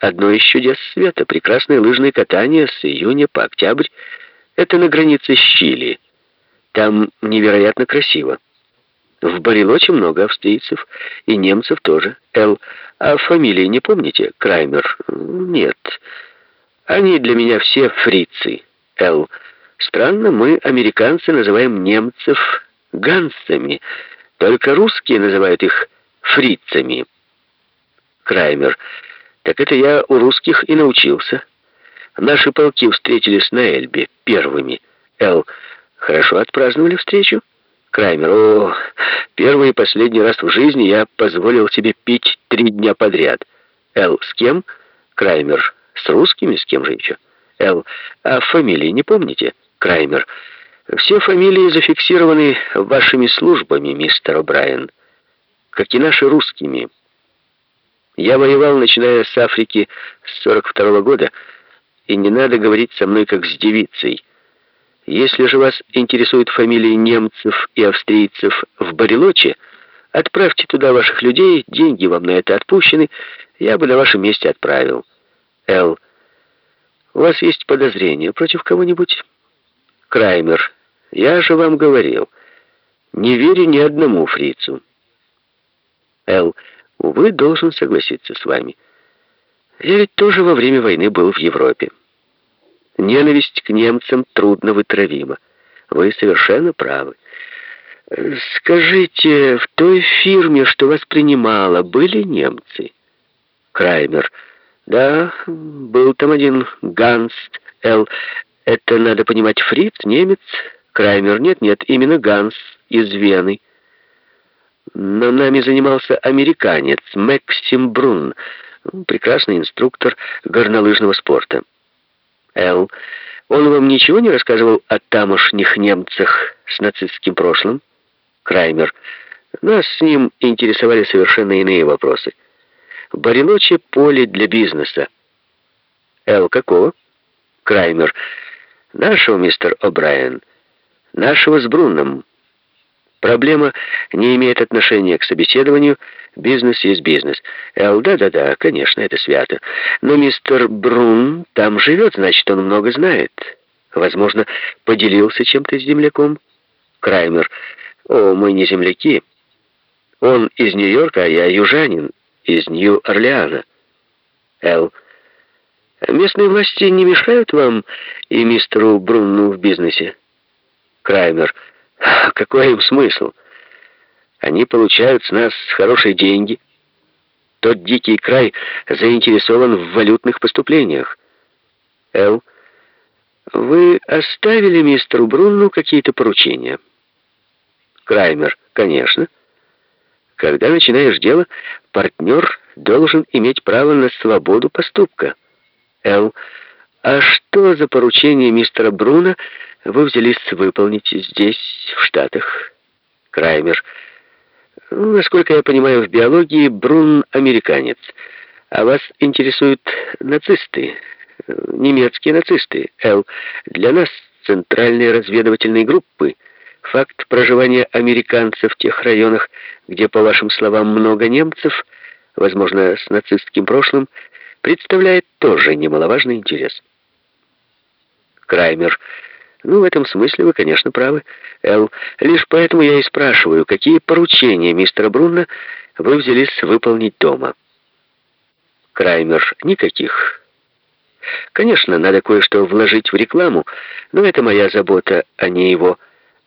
одно из чудес света. Прекрасное лыжное катание с июня по октябрь. Это на границе с Чили. Там невероятно красиво. В Барилоче много австрийцев, и немцев тоже. Эл, а фамилии не помните? Краймер? Нет. Они для меня все фрицы. Эл, странно, мы, американцы, называем немцев ганцами. Только русские называют их фрицами. Краймер. Так это я у русских и научился. Наши полки встретились на Эльбе первыми. Эл, хорошо отпраздновали встречу? Краймер, о, первый и последний раз в жизни я позволил себе пить три дня подряд. Эл, с кем? Краймер, с русскими, с кем же еще? Эл, а фамилии не помните? Краймер, все фамилии зафиксированы вашими службами, мистер О'Брайен, как и наши русскими. Я воевал, начиная с Африки с 42 -го года, и не надо говорить со мной как с девицей. Если же вас интересуют фамилии немцев и австрийцев в Барелоче, отправьте туда ваших людей, деньги вам на это отпущены, я бы на вашем месте отправил. Л. У вас есть подозрения против кого-нибудь? Краймер. Я же вам говорил. Не верю ни одному фрицу. Л. Увы, должен согласиться с вами. Я ведь тоже во время войны был в Европе. Ненависть к немцам трудно вытравима. Вы совершенно правы. Скажите, в той фирме, что вас принимала, были немцы? Краймер. Да, был там один Ганст Л. Это, надо понимать, фриц, немец? Краймер. Нет, нет, именно Ганс из Вены. Но нами занимался американец Максим Брун, прекрасный инструктор горнолыжного спорта. Эл, он вам ничего не рассказывал о тамошних немцах с нацистским прошлым? Краймер. Нас с ним интересовали совершенно иные вопросы. Барелоче поле для бизнеса. Эл, какого? Краймер. Нашего, мистер О'Брайен. Нашего с Брунном. Проблема не имеет отношения к собеседованию, бизнес есть бизнес. Эл, да-да-да, конечно, это свято. Но мистер Брун там живет, значит, он много знает. Возможно, поделился чем-то с земляком. Краймер, о, мы не земляки. Он из Нью-Йорка, а я южанин, из Нью-Орлеана. Эл, местные власти не мешают вам и мистеру Брунну в бизнесе? Краймер, какой им смысл? Они получают с нас хорошие деньги. Тот дикий край заинтересован в валютных поступлениях. Эл, вы оставили мистеру Брунну какие-то поручения? Краймер, конечно. Когда начинаешь дело, партнер должен иметь право на свободу поступка. Эл, а что за поручение мистера Бруна вы взялись выполнить здесь, в Штатах? Краймер. Насколько я понимаю, в биологии Брун американец. А вас интересуют нацисты, немецкие нацисты. Л. Для нас, центральной разведывательной группы, факт проживания американцев в тех районах, где, по вашим словам, много немцев, возможно, с нацистским прошлым, представляет тоже немаловажный интерес. Краймер. Ну, в этом смысле вы, конечно, правы, Эл. Лишь поэтому я и спрашиваю, какие поручения мистера Брунна вы взялись выполнить дома? Краймер. Никаких. Конечно, надо кое-что вложить в рекламу, но это моя забота, а не его.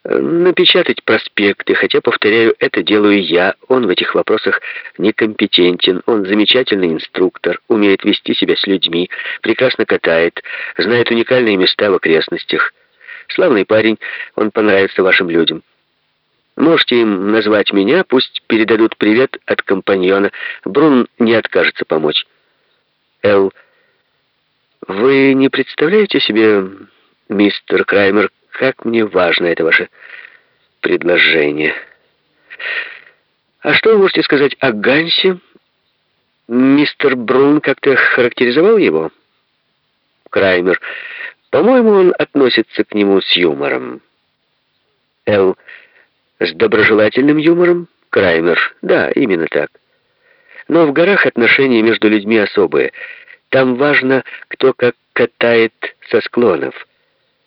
Напечатать проспекты, хотя, повторяю, это делаю я. Он в этих вопросах некомпетентен. Он замечательный инструктор, умеет вести себя с людьми, прекрасно катает, знает уникальные места в окрестностях. Славный парень, он понравится вашим людям. Можете им назвать меня, пусть передадут привет от компаньона. Брун не откажется помочь. Эл, вы не представляете себе, мистер Краймер, как мне важно это ваше предложение. А что вы можете сказать о Гансе? Мистер Брун как-то характеризовал его? Краймер. По-моему, он относится к нему с юмором. Эл. С доброжелательным юмором? Краймер. Да, именно так. Но в горах отношения между людьми особые. Там важно, кто как катает со склонов.